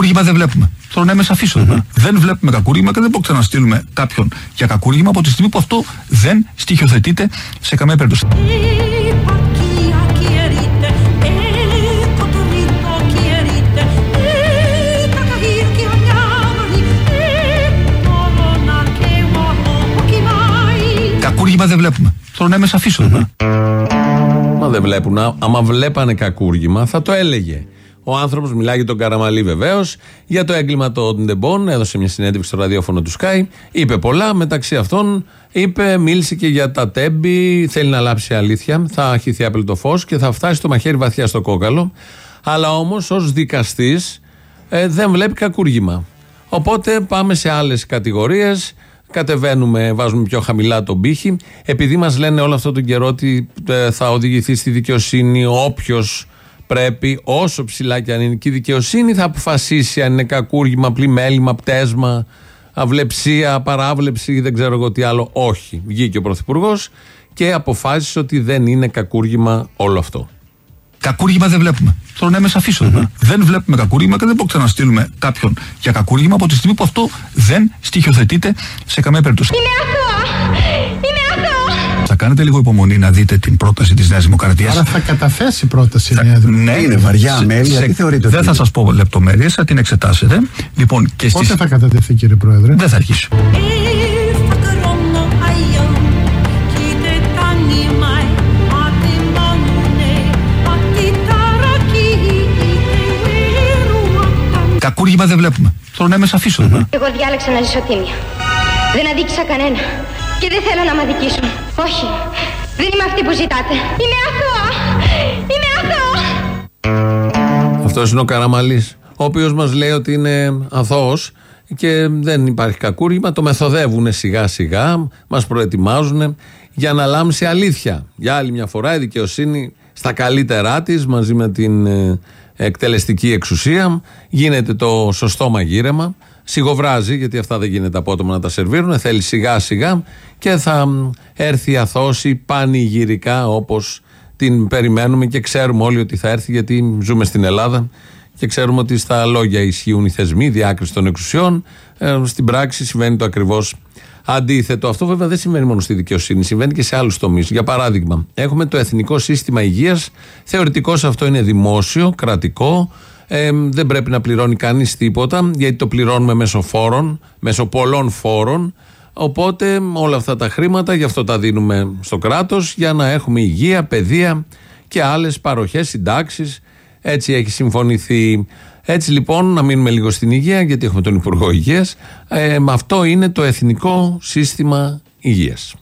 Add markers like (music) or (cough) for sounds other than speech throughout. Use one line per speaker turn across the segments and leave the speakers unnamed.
Κακούργημα δεν βλέπουμε. Θέλω να είμαι σαφής εδώ. Δεν βλέπουμε κακούργημα και δεν μπορούμε να στείλουμε κάποιον για κακούργημα από τη στιγμή που αυτό δεν στοιχειοθετείται σε καμία περίπτωση. Κακούργημα δεν βλέπουμε. Θέλω να είμαι σαφής εδώ.
Μα δεν βλέπουν. Άμα βλέπανε κακούργημα θα το έλεγε. Ο άνθρωπος μιλάει για τον Καραμαλή βεβαίως, για το έγκλημα των Ντεμπών, έδωσε μια συνέντευξη στο ραδιόφωνο του Sky, είπε πολλά. Μεταξύ αυτών, είπε, μίλησε και για τα τέμπη, θέλει να λάψει αλήθεια, θα χυθεί το φως και θα φτάσει το μαχαίρι βαθιά στο κόκαλο. Αλλά όμως ως δικαστής ε, δεν βλέπει κακούργημα. Οπότε πάμε σε άλλες κατηγορίες. Κατεβαίνουμε, βάζουμε πιο χαμηλά τον πύχη. Επειδή μας λένε όλο αυτό τον καιρό ότι ε, θα οδηγηθεί στη δικαιοσύνη όποιος πρέπει, όσο ψηλά και αν είναι και η δικαιοσύνη, θα αποφασίσει αν είναι κακούργημα, πλημέλημα, πτέσμα, αυλεψία, παράβλεψη, δεν ξέρω εγώ τι άλλο. Όχι. Βγήκε ο Πρωθυπουργός και αποφάσισε ότι δεν είναι κακούργημα όλο αυτό.
Κακούργημα δεν βλέπουμε. Θέλω να είμαι σαφής Δεν βλέπουμε κακούργημα και δεν μπορούμε να στείλουμε κάποιον για κακούργημα από τη στιγμή που αυτό δεν στοιχειοθετείται σε καμία περίπτωση.
Είναι αθώα! Είναι αθώα!
Θα κάνετε λίγο υπομονή να δείτε την πρόταση της Νέας Δημοκρατίας.
Άρα θα καταθέσει πρόταση η Νέα Δημοκρατία.
Ναι,
είναι βαριά αμέλεια. Τι θεωρείτε
Δεν θα σας πω λεπτομέρειες, θα την εξετάσετε. Λοιπόν, και
Πότε
στις...
θα κατατεθεί, κύριε Πρόεδρε;
Δεν θα αρχίσω. Κακούργημα δεν βλέπουμε. Θέλω να είμαι σαφής εδώ.
Εγώ διάλεξα να ζήσω τίμια. Δεν αδίκησα κανένα. Και δεν θέλω να με αδικήσουν. Όχι. Δεν είμαι αυτή που ζητάτε. Είμαι αθώα. Είμαι αθώα.
Αυτός είναι ο Καραμαλής, ο οποίος μας λέει ότι είναι αθώος και δεν υπάρχει κακούργημα. Το μεθοδεύουν σιγά σιγά, μας προετοιμάζουν για να λάμψει αλήθεια. Για άλλη μια φορά η δικαιοσύνη στα καλύτερά της μαζί με την ε, εκτελεστική εξουσία. Γίνεται το σωστό μαγείρεμα. Σιγοβράζει, γιατί αυτά δεν γίνεται απότομα να τα σερβίρουν. Θέλει σιγά σιγά και θα έρθει η αθώση πανηγυρικά όπως την περιμένουμε και ξέρουμε όλοι ότι θα έρθει γιατί ζούμε στην Ελλάδα και ξέρουμε ότι στα λόγια ισχύουν οι θεσμοί, διάκριση των εξουσιών. Ε, στην πράξη συμβαίνει το ακριβώς αντίθετο. Αυτό βέβαια δεν συμβαίνει μόνο στη δικαιοσύνη, συμβαίνει και σε άλλους τομείς. Για παράδειγμα, έχουμε το Εθνικό Σύστημα Υγείας. Θεωρητικώς αυτό είναι δημόσιο, κρατικό. Ε, δεν πρέπει να πληρώνει κανείς τίποτα, γιατί το πληρώνουμε μέσω φόρων, μέσω πολλών φόρων. Οπότε όλα αυτά τα χρήματα, γι' αυτό τα δίνουμε στο κράτος, για να έχουμε υγεία, παιδεία και άλλες παροχές, συντάξεις. Έτσι έχει συμφωνηθεί. Έτσι λοιπόν, να μείνουμε λίγο στην υγεία, γιατί έχουμε τον Υπουργό Υγείας. Ε, αυτό είναι το Εθνικό Σύστημα Υγείας.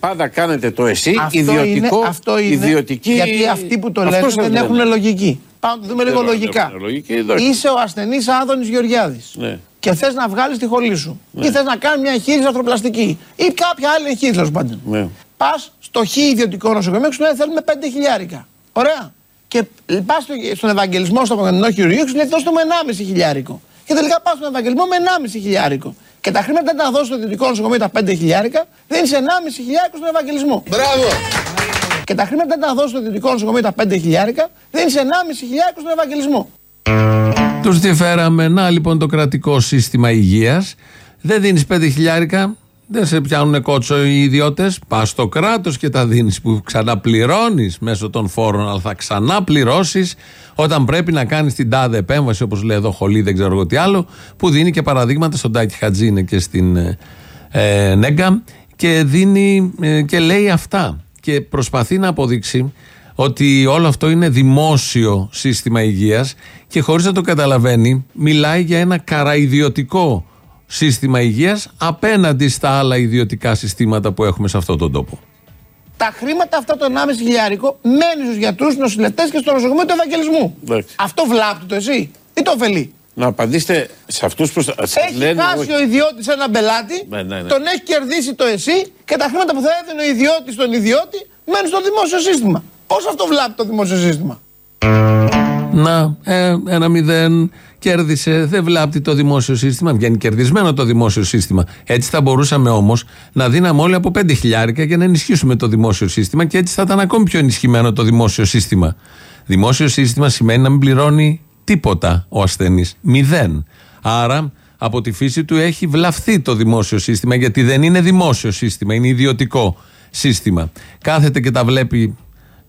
Πάντα κάνετε το εσύ,
Αυτό
ιδιωτικό,
είναι, αυτό είναι,
ιδιωτική.
γιατί αυτοί που το
Αυτός
λένε
σας
δεν
λέμε.
έχουν λογική. Πάμε να το δούμε λίγο
Δεν
λογικά.
έχουν λογική, εντάξει.
Είσαι ο ασθενής Άδωνης Γεωργιάδης.
Ναι.
Και θες να βγάλεις τη χολή σου. Ή θες να κάνεις μια εγχείρηση αρθροπλαστική. Ή κάποια άλλη εγχείρηση τέλος πάντων.
Ναι.
Πας στο χ ιδιωτικό νοσοκομείο και σου λέει θέλουμε 5 χιλιάρικα. Ωραία. Και πας στον Ευαγγελισμό, στο Παγκοσμίο Χειρουργείο και σου λέει δώστε μου 1,5 χιλιάρικο. Και τελικά πας στον Ευαγγελισμό με 1,5 χιλιάρικο. Και τα χρήματα δεν τα δώσεις στο ιδιωτικό νοσοκομείο τα 5 χιλιάρικα, δίνεις 1,5 χιλιάρικο στον Ευαγγελισμό.
Μπράβο!
Και τα χρήματα δεν τα δώσει στο ιδιωτικό νοσοκομείο τα 5 χιλιάρικα, δίνει 1,5 χιλιάρικο στον Ευαγγελισμό.
Τους διεφέραμε. Να λοιπόν το κρατικό σύστημα υγείας. Δεν δίνεις 5 χιλιάρικα, δεν σε πιάνουν κότσο οι ιδιώτες. Πας στο κράτος και τα δίνεις που ξαναπληρώνεις μέσω των φόρων, αλλά θα ξαναπληρώσεις όταν πρέπει να κάνεις την τάδε επέμβαση, όπως λέει εδώ Χολή, δεν ξέρω εγώ τι άλλο, που δίνει και παραδείγματα στον Τάκη Χατζίνε και στην ε, ε, Νέγκα και δίνει ε, και λέει αυτά. Και προσπαθεί να αποδείξει ότι όλο αυτό είναι δημόσιο σύστημα υγείας και χωρίς να το καταλαβαίνει μιλάει για ένα καραϊδιωτικό σύστημα υγείας απέναντι στα άλλα ιδιωτικά συστήματα που έχουμε σε αυτόν τον τόπο.
Τα χρήματα αυτά το 1,5 χιλιάρικο μένει στους γιατρούς, νοσηλευτές και στο νοσοκομείο του Ευαγγελισμού.
Εντάξει.
Αυτό βλάπτει το εσύ ή το ωφελεί;
Να απαντήσετε σε αυτούς που σα
Έχει
λένε.
χάσει
όχι.
ο ιδιώτης έναν πελάτη,
Ναι, ναι, ναι.
τον έχει κερδίσει το εσύ και τα χρήματα που θα έδινε ο ιδιώτης στον ιδιώτη μένουν στο δημόσιο σύστημα. Πώς αυτό βλάπτει το δημόσιο σύστημα;
Να, ε, ένα μηδέν κέρδισε, δεν βλάπτει το δημόσιο σύστημα. Βγαίνει κερδισμένο το δημόσιο σύστημα. Έτσι θα μπορούσαμε όμως να δίναμε όλοι από 5 χιλιάρικα για να ενισχύσουμε το δημόσιο σύστημα και έτσι θα ήταν ακόμη πιο ενισχυμένο το δημόσιο σύστημα. Δημόσιο σύστημα σημαίνει να μην πληρώνει τίποτα ο ασθενής. Μηδέν. Άρα από τη φύση του έχει βλαφθεί το δημόσιο σύστημα γιατί δεν είναι δημόσιο σύστημα, είναι ιδιωτικό σύστημα. Κάθεται και τα βλέπει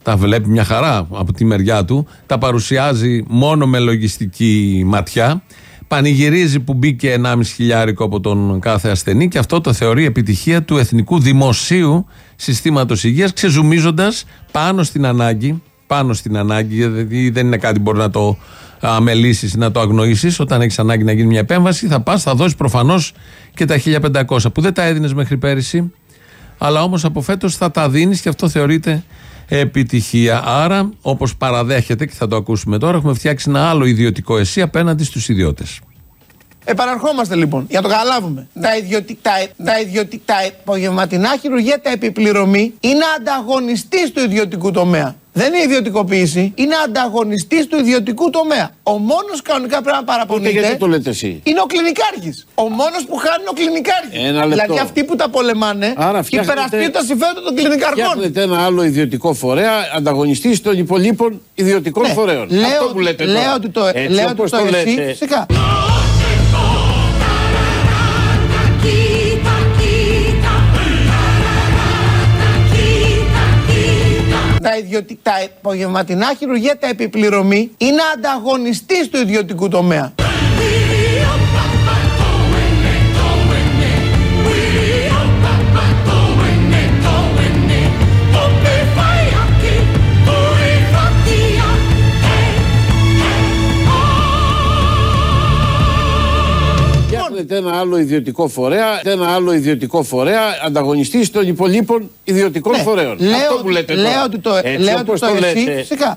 τα βλέπει μια χαρά από τη μεριά του, τα παρουσιάζει μόνο με λογιστική ματιά, πανηγυρίζει που μπήκε 1,5 χιλιάρικο από τον κάθε ασθενή και αυτό το θεωρεί επιτυχία του εθνικού δημοσίου συστήματος υγείας, ξεζουμίζοντας πάνω στην ανάγκη, πάνω στην ανάγκη, γιατί δεν είναι κάτι που μπορεί να το αμελήσει να το αγνοήσεις. Όταν έχεις ανάγκη να γίνει μια επέμβαση, θα πας, θα δώσεις προφανώς και τα 1500 που δεν τα έδινες μέχρι πέρυσι. Αλλά όμως από φέτος θα τα δίνεις και αυτό θεωρείται επιτυχία. Άρα, όπως παραδέχεται και θα το ακούσουμε τώρα, έχουμε φτιάξει ένα άλλο ιδιωτικό εσύ απέναντι στους ιδιώτες.
Επαναρχόμαστε λοιπόν, για να το καταλάβουμε. Τα ιδιωτικά, τα ιδιωτικά, τα απογευματινά χειρουργία, τα επιπληρωμή είναι ανταγωνιστής του ιδιωτικού τομέα. Δεν είναι ιδιωτικοποίηση, είναι ανταγωνιστής του ιδιωτικού τομέα. Ο μόνος κανονικά πρέπει να παραπονείται.
γιατί το λέτε εσύ.
Είναι ο κλινικάρχης. Ο μόνος που χάνει είναι ο κλινικάρχης.
Ένα λεπτό.
Δηλαδή αυτοί που τα πολεμάνε
Άρα φτιάχνετε-
υπερασπίζονται τα συμφέροντα των κλινικαρχών.
Φτιάχνετε ένα άλλο ιδιωτικό φορέα ανταγωνιστής των υπολείπων ιδιωτικών
Ναι,
φορέων.
Λέω,
Αυτό
ότι-
που λέτε
λέω
τώρα.
ότι το,
Έτσι
λέω ότι
όπως
το,
το
εσύ,
λέτε.
φυσικά. Τα, ιδιωτικά, τα απογευματινά χειρουργία, τα επιπληρωμή είναι ανταγωνιστή του ιδιωτικού τομέα.
Φτιάχνετε ένα άλλο ιδιωτικό φορέα, ένα άλλο ιδιωτικό φορέα ανταγωνιστής των υπολείπων ιδιωτικών
Ναι,
φορέων.
Λέω,
Αυτό που
ότι-
λέτε
λέω
τώρα.
ότι το,
Έτσι
λέω ότι
όπως
το,
το
εσύ,
λέτε.
φυσικά.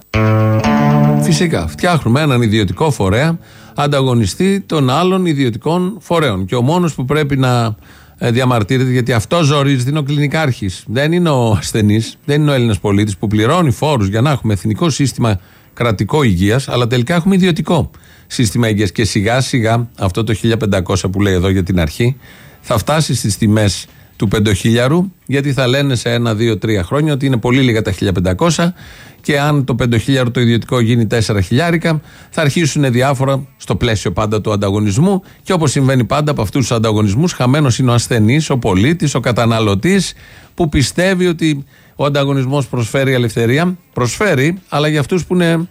Φυσικά. Φτιάχνουμε έναν ιδιωτικό φορέα ανταγωνιστή των άλλων ιδιωτικών φορέων. Και ο μόνος που πρέπει να ε, διαμαρτύρεται, γιατί αυτό ζορίζεται, είναι ο κλινικάρχης. Δεν είναι ο ασθενής, δεν είναι ο Έλληνας πολίτης που πληρώνει φόρους για να έχουμε εθνικό σύστημα κρατικό υγείας, αλλά τελικά έχουμε ιδιωτικό σύστημα υγεία. Και σιγά σιγά αυτό το 1500 που λέει εδώ για την αρχή θα φτάσει στις τιμές του πεντοχίλιαρου, γιατί θα λένε σε ένα, δύο, τρία χρόνια ότι είναι πολύ λίγα τα 1500 και αν το πεντοχίλιαρο το ιδιωτικό γίνει 4 χιλιάρικα, θα αρχίσουν διάφορα στο πλαίσιο πάντα του ανταγωνισμού και όπως συμβαίνει πάντα από αυτούς τους ανταγωνισμούς, χαμένος είναι ο ασθενής, ο πολίτης, ο καταναλωτής που πιστεύει ότι ο ανταγωνισμός προσφέρει ελευθερία. Προσφέρει, αλλά για αυτούς που είναι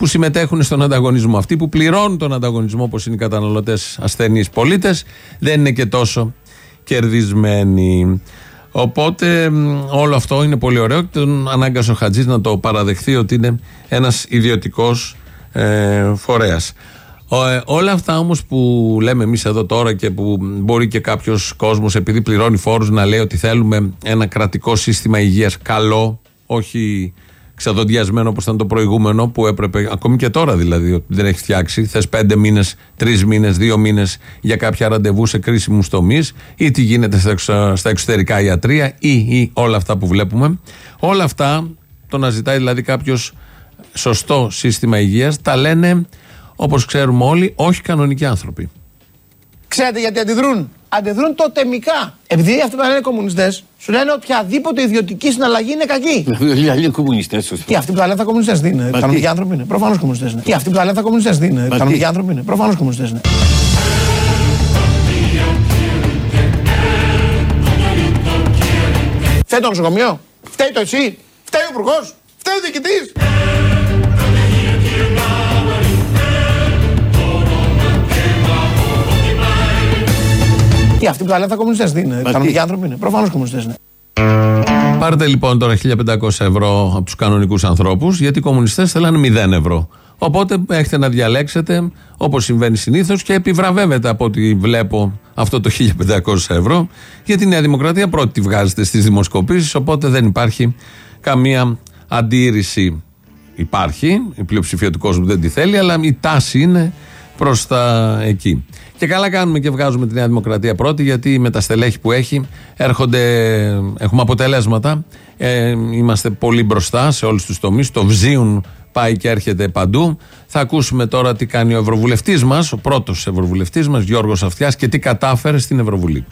που συμμετέχουν στον ανταγωνισμό. Αυτοί που πληρώνουν τον ανταγωνισμό, όπως είναι οι καταναλωτές, ασθενείς πολίτες, δεν είναι και τόσο κερδισμένοι. Οπότε μ, όλο αυτό είναι πολύ ωραίο και τον ανάγκασε ο Χατζής να το παραδεχθεί ότι είναι ένας ιδιωτικός ε, φορέας. Ο, ε, όλα αυτά όμως που λέμε εμείς εδώ τώρα και που μπορεί και κάποιος κόσμος επειδή πληρώνει φόρους να λέει ότι θέλουμε ένα κρατικό σύστημα υγείας καλό, όχι ξαδοντιασμένο όπως ήταν το προηγούμενο που έπρεπε, ακόμη και τώρα δηλαδή, ότι δεν έχει φτιάξει. Θες πέντε μήνες, τρεις μήνες, δύο μήνες για κάποια ραντεβού σε κρίσιμους τομείς ή τι γίνεται στα, εξω- στα εξωτερικά ιατρία ή, ή όλα αυτά που βλέπουμε. Όλα αυτά, το να ζητάει δηλαδή κάποιος σωστό σύστημα υγείας, τα λένε όπως ξέρουμε όλοι, όχι κανονικοί άνθρωποι.
Ξέρετε γιατί αντιδρούν; Αντιδρούν τοτεμικά. Επειδή αυτοί που λένε κομμουνιστές, σου λένε οποιαδήποτε ιδιωτική συναλλαγή είναι κακή. (laughs)
Δηλαδή, άλλοι κομμουνιστές.
Τι αυτοί που τα λένε θα κομμουνιστές δεν είναι.
Μα
Κανονικοί
τι;
άνθρωποι είναι. Προφανώς κομμουνιστές είναι. Τι αυτοί που τα λένε θα κομμουνιστές δεν είναι.
Μα
Κανονικοί
τι;
άνθρωποι είναι. Προφανώς κομμουνιστές είναι. Φταίει το νοσοκομείο. Φταίει το εσύ. Φταίει ο υπουργός. Φταίει ο διοικητής. Τι αυτοί που τα λένε θα κομμουνιστές δεν είναι.
Μα
Κανονικοί
τι;
άνθρωποι είναι. Προφανώς κομμουνιστές είναι.
Πάρτε λοιπόν τώρα 1500 ευρώ από τους κανονικούς ανθρώπους, γιατί οι κομμουνιστές θέλανε 0 ευρώ. Οπότε έχετε να διαλέξετε, όπως συμβαίνει συνήθως, και επιβραβεύετε από ό,τι βλέπω αυτό το 1500 ευρώ. Γιατί η Νέα Δημοκρατία πρώτη τη βγάζετε στις δημοσκοπήσεις, οπότε δεν υπάρχει καμία αντίρρηση. Υπάρχει, η πλειοψηφία του κόσμου δεν τη θέλει, αλλά η τάση είναι προς τα εκεί. Και καλά κάνουμε και βγάζουμε τη Νέα Δημοκρατία πρώτη, γιατί με τα στελέχη που έχει έρχονται, έχουμε αποτελέσματα. Ε, είμαστε πολύ μπροστά σε όλους τους τομείς. Το βζίουν πάει και έρχεται παντού. Θα ακούσουμε τώρα τι κάνει ο Ευρωβουλευτής μας, ο πρώτος Ευρωβουλευτής μας, Γιώργος Αυτιάς, και τι κατάφερε στην Ευρωβουλή.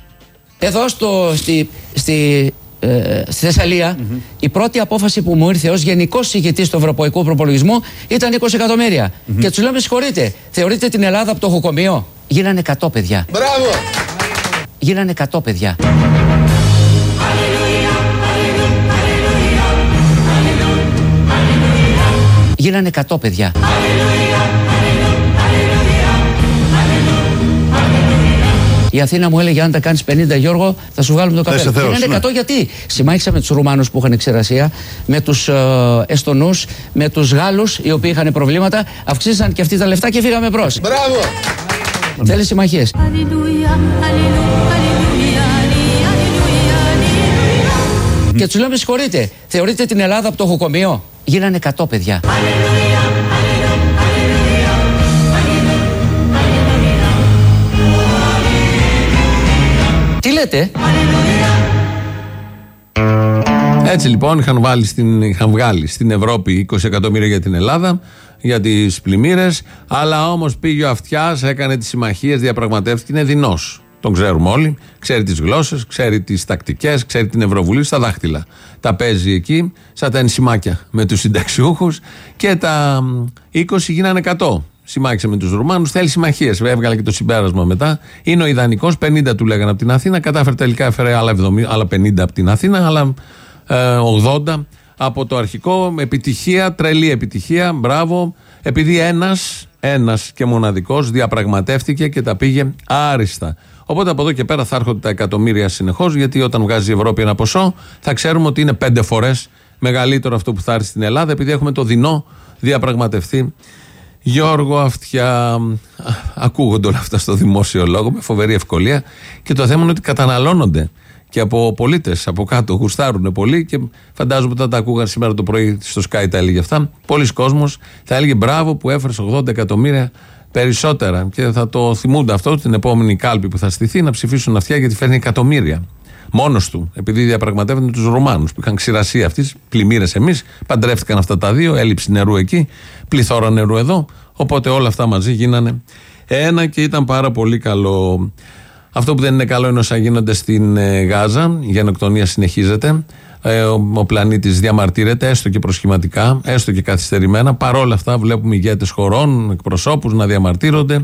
Εδώ στο, στη, στη ε, στη θεσσαλια η πρώτη απόφαση που μου ήρθε ω γενικό ηγετή του Ευρωπαϊκού Προπολογισμού ήταν 20 εκατομμύρια. Και του λέω: Με συγχωρείτε, θεωρείτε την Ελλάδα από το χοκομείο. Γίνανε 100 παιδιά.
Μπράβο!
Γίνανε 100 παιδιά. Γίνανε 100 παιδιά. Η Αθήνα μου έλεγε: Αν τα κάνεις 50, Γιώργο, θα σου βγάλουμε το
Θα είσαι
καπέλο.
Θεός,
Γίνανε 100
ναι.
γιατί. Συμμάχισα με τους Ρουμάνους που είχαν ξηρασία, με τους ε, Εστονούς, με τους Γάλλους οι οποίοι είχαν προβλήματα. Αυξήσαν και αυτοί τα λεφτά και φύγαμε μπρος.
Μπράβο!
Θέλει συμμαχίες. Και τους λέω: Με συγχωρείτε, θεωρείτε την Ελλάδα από το χοκομείο. Γίνανε 100 παιδιά. Τι λέτε,
Έτσι λοιπόν είχαν, βάλει στην, είχαν βγάλει στην Ευρώπη 20 εκατομμύρια για την Ελλάδα, για τις πλημμύρες. Αλλά όμως πήγε ο Αυτιάς, έκανε τις συμμαχίες, διαπραγματεύτηκε. Είναι δεινός. Τον ξέρουμε όλοι. Ξέρει τις γλώσσες, ξέρει τις τακτικές, ξέρει την Ευρωβουλή στα δάχτυλα. Τα παίζει εκεί, σαν τα ενσημάκια με τους συνταξιούχους. Και τα μ, 20 γίνανε 100. Συμμάχισε με τους Ρουμάνους, θέλει συμμαχίες. Έβγαλε και το συμπέρασμα μετά. Είναι ο ιδανικός, 50 του λέγανε από την Αθήνα. Κατάφερε τελικά, έφερε άλλα, 70, άλλα 50 από την Αθήνα, άλλα ε, 80 από το αρχικό. Επιτυχία, τρελή επιτυχία. Μπράβο. Επειδή ένας ένας και μοναδικός διαπραγματεύτηκε και τα πήγε άριστα. Οπότε από εδώ και πέρα θα έρχονται τα εκατομμύρια συνεχώς, γιατί όταν βγάζει η Ευρώπη ένα ποσό, θα ξέρουμε ότι είναι πέντε φορές μεγαλύτερο αυτό που θα έρθει στην Ελλάδα, επειδή έχουμε το δεινό διαπραγματευτεί. Γιώργο Αυτιά, α, ακούγονται όλα αυτά στο δημόσιο λόγο με φοβερή ευκολία και το θέμα είναι ότι καταναλώνονται και από πολίτες από κάτω γουστάρουν πολύ και φαντάζομαι ότι όταν τα ακούγαν σήμερα το πρωί στο Sky τα έλεγε αυτά. Πολλοί κόσμος θα έλεγε μπράβο που έφερες 80 εκατομμύρια περισσότερα και θα το θυμούνται αυτό την επόμενη κάλπη που θα στηθεί να ψηφίσουν αυτιά γιατί φέρνει εκατομμύρια. Μόνος του, επειδή διαπραγματεύονται με τους Ρουμάνου που είχαν ξηρασία αυτής, πλημμύρες εμείς, παντρεύτηκαν αυτά τα δύο, έλλειψη νερού εκεί, πληθώρα νερού εδώ. Οπότε όλα αυτά μαζί γίνανε ένα και ήταν πάρα πολύ καλό. Αυτό που δεν είναι καλό είναι όσα γίνονται στην ε, Γάζα. Η γενοκτονία συνεχίζεται. Ε, ο, ο πλανήτης διαμαρτύρεται, έστω και προσχηματικά, έστω και καθυστερημένα. Παρ' όλα αυτά, βλέπουμε ηγέτες χωρών, εκπροσώπους να διαμαρτύρονται.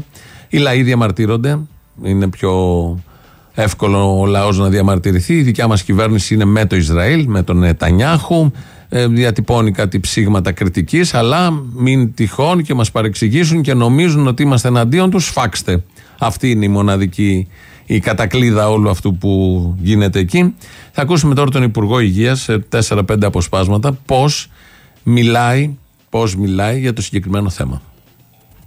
Οι λαοί διαμαρτύρονται. Είναι πιο εύκολο ο λαός να διαμαρτυρηθεί. Η δικιά μας κυβέρνηση είναι με το Ισραήλ, με τον Νετανιάχου. Ε, διατυπώνει κάτι ψήγματα κριτικής, αλλά μην τυχόν και μας παρεξηγήσουν και νομίζουν ότι είμαστε εναντίον τους. Σφάξτε. Αυτή είναι η μοναδική η κατακλίδα όλου αυτού που γίνεται εκεί. Θα ακούσουμε τώρα τον Υπουργό Υγείας σε 4-5 αποσπάσματα πώς μιλάει, πώς μιλάει για το συγκεκριμένο θέμα.